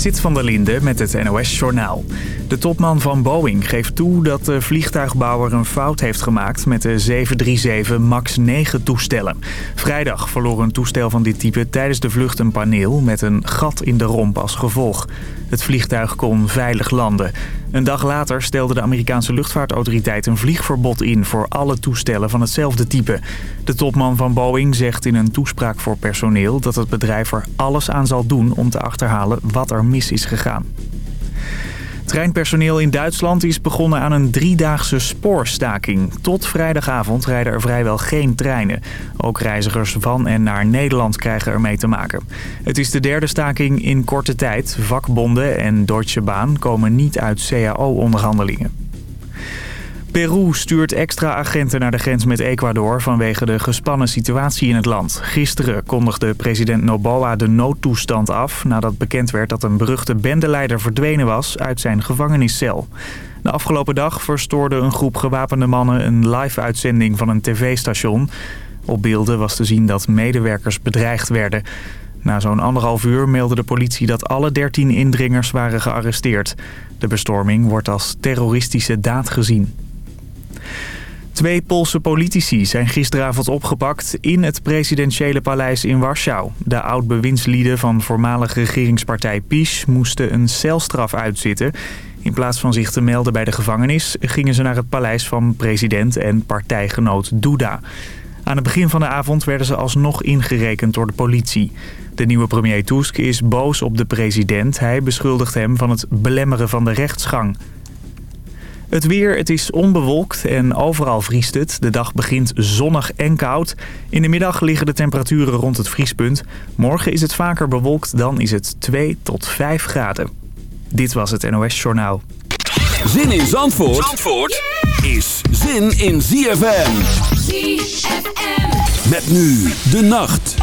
Sit van der Linde met het NOS-journaal. De topman van Boeing geeft toe dat de vliegtuigbouwer een fout heeft gemaakt met de 737 MAX 9 toestellen. Vrijdag verloor een toestel van dit type tijdens de vlucht een paneel met een gat in de romp als gevolg. Het vliegtuig kon veilig landen. Een dag later stelde de Amerikaanse luchtvaartautoriteit een vliegverbod in voor alle toestellen van hetzelfde type. De topman van Boeing zegt in een toespraak voor personeel dat het bedrijf er alles aan zal doen om te achterhalen wat er mis is gegaan. Treinpersoneel in Duitsland is begonnen aan een driedaagse spoorstaking. Tot vrijdagavond rijden er vrijwel geen treinen. Ook reizigers van en naar Nederland krijgen ermee te maken. Het is de derde staking in korte tijd. Vakbonden en Deutsche Bahn komen niet uit CAO-onderhandelingen. Peru stuurt extra agenten naar de grens met Ecuador vanwege de gespannen situatie in het land. Gisteren kondigde president Noboa de noodtoestand af nadat bekend werd dat een beruchte bendeleider verdwenen was uit zijn gevangeniscel. De afgelopen dag verstoorde een groep gewapende mannen een live-uitzending van een tv-station. Op beelden was te zien dat medewerkers bedreigd werden. Na zo'n anderhalf uur meldde de politie dat alle dertien indringers waren gearresteerd. De bestorming wordt als terroristische daad gezien. Twee Poolse politici zijn gisteravond opgepakt in het presidentiële paleis in Warschau. De oud-bewindslieden van voormalige regeringspartij PiS moesten een celstraf uitzitten. In plaats van zich te melden bij de gevangenis gingen ze naar het paleis van president en partijgenoot Duda. Aan het begin van de avond werden ze alsnog ingerekend door de politie. De nieuwe premier Tusk is boos op de president. Hij beschuldigt hem van het belemmeren van de rechtsgang. Het weer, het is onbewolkt en overal vriest het. De dag begint zonnig en koud. In de middag liggen de temperaturen rond het vriespunt. Morgen is het vaker bewolkt, dan is het 2 tot 5 graden. Dit was het NOS Journaal. Zin in Zandvoort, Zandvoort is zin in ZFM. ZFM. Met nu de nacht.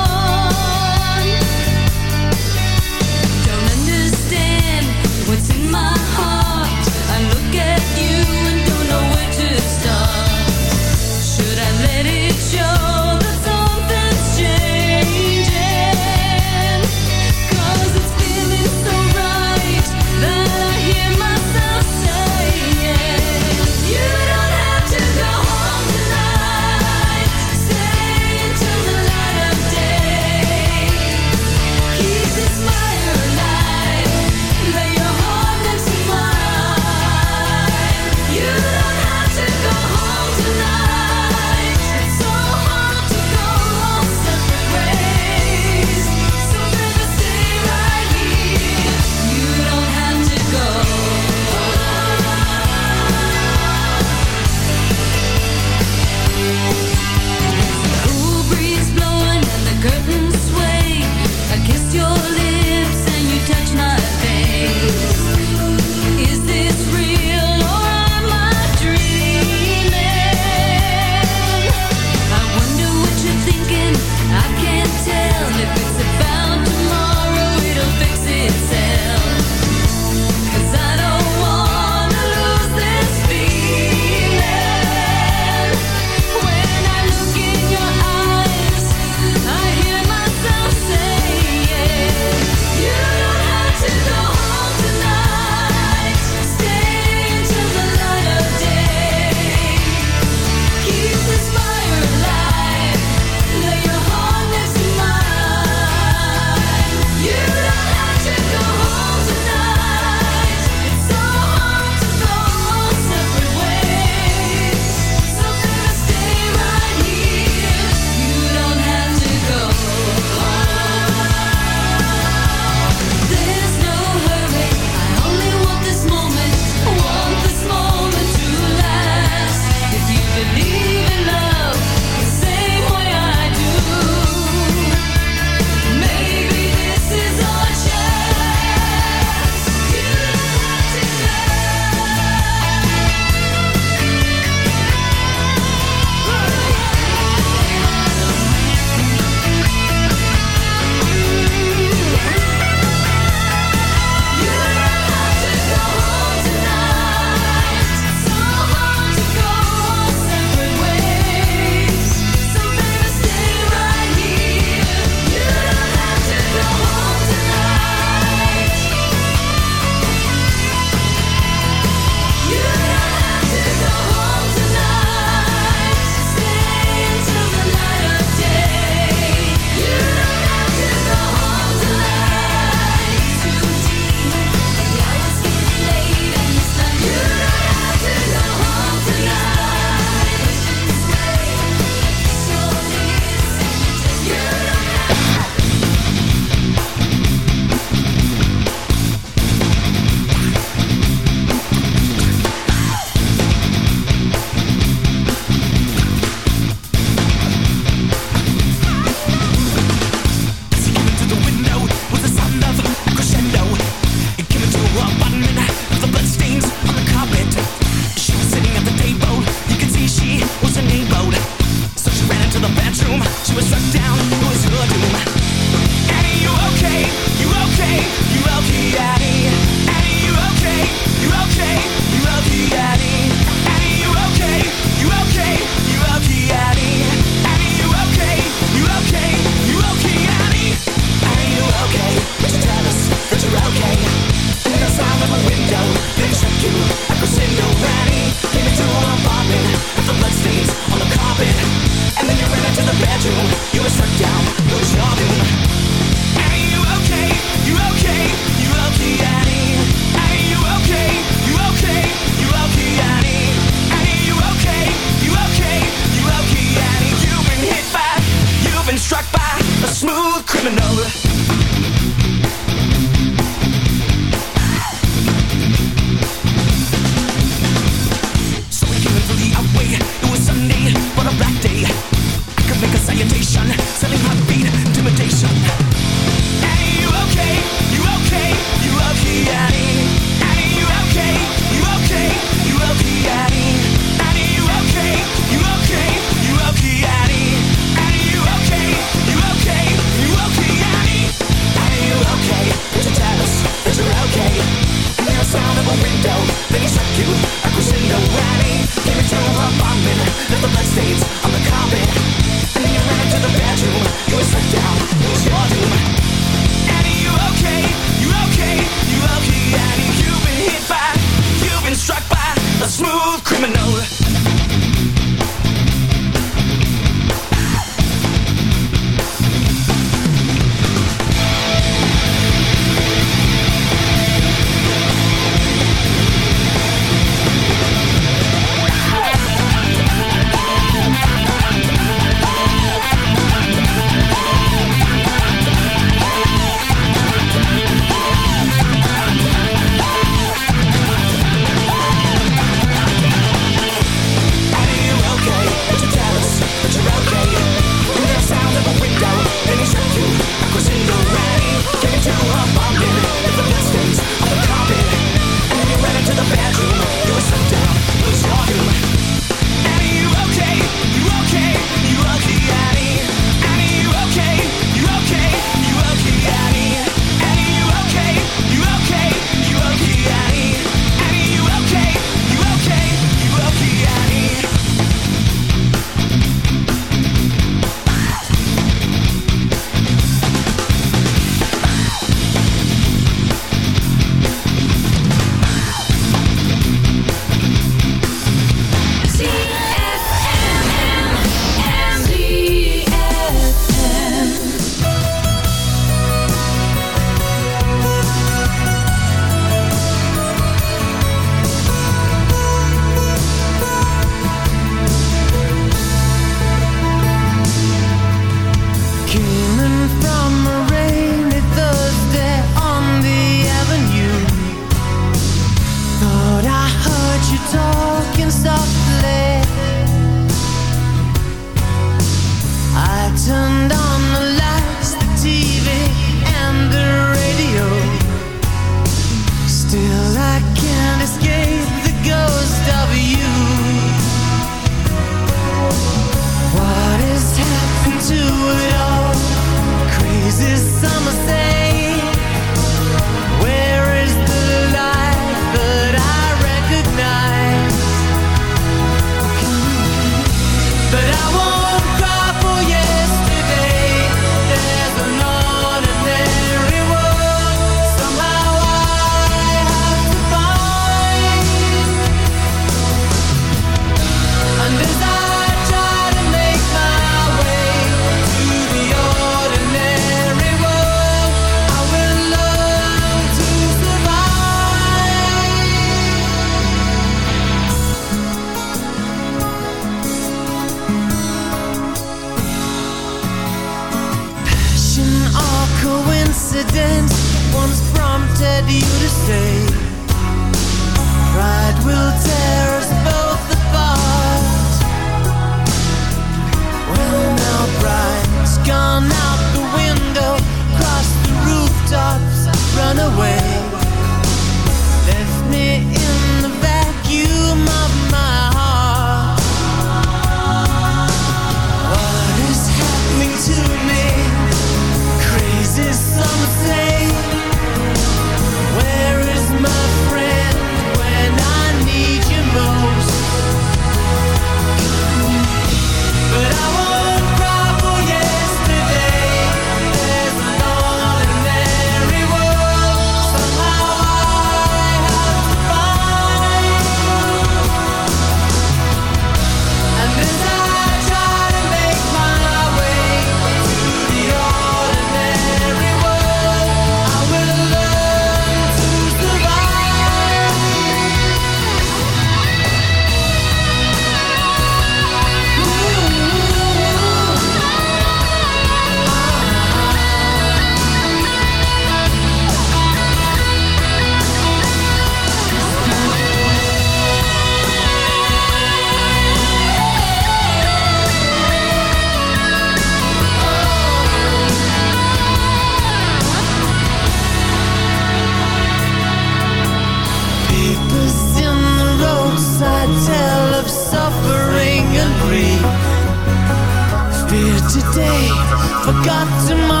forgotten my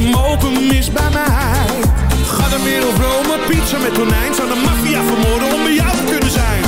geen mogen mis bij mij. Ga de op Rome, pizza met tonijn. Zou de maffia vermoorden om bij jou te kunnen zijn?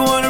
wanna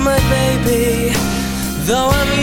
my baby, though I'm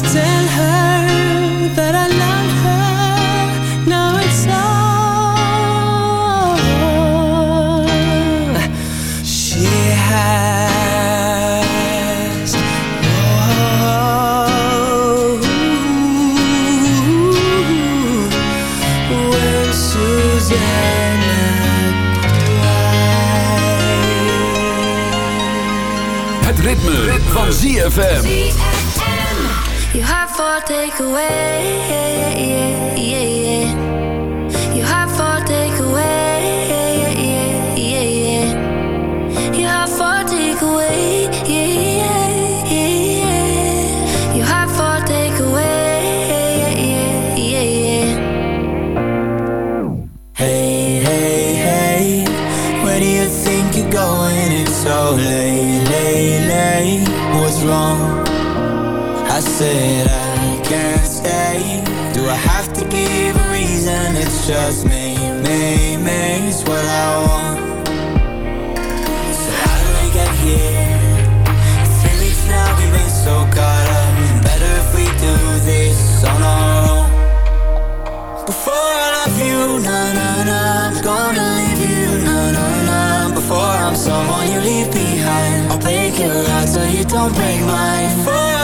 tell her that I love her. Now it's She has. Het van ZFM. hard for takeaway. Yeah, yeah, yeah, so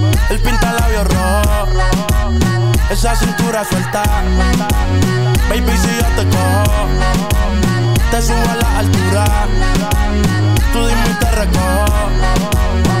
El pinta labios rojo. Esa cintura suelta. Baby, si yo te cojo, te subo a la altura. Tú dime y te recojo.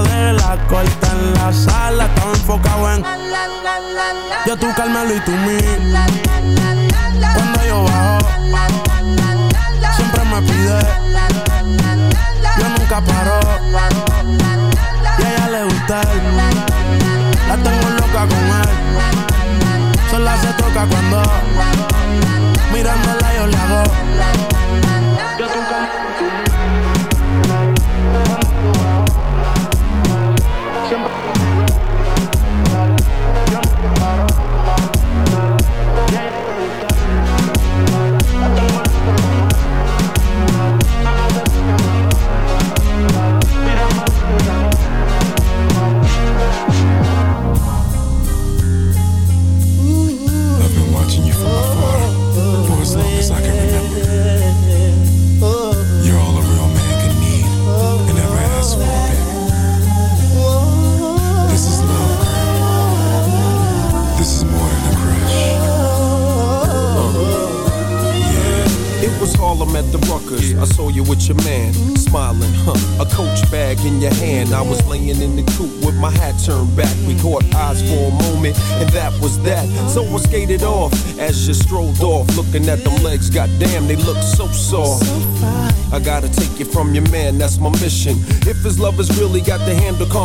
de la corta en la sala. Estaba enfocado en yo tú Carmelo y tú mí. Cuando yo bajo, siempre me pide. Yo nunca paro. Y a ella le gusta.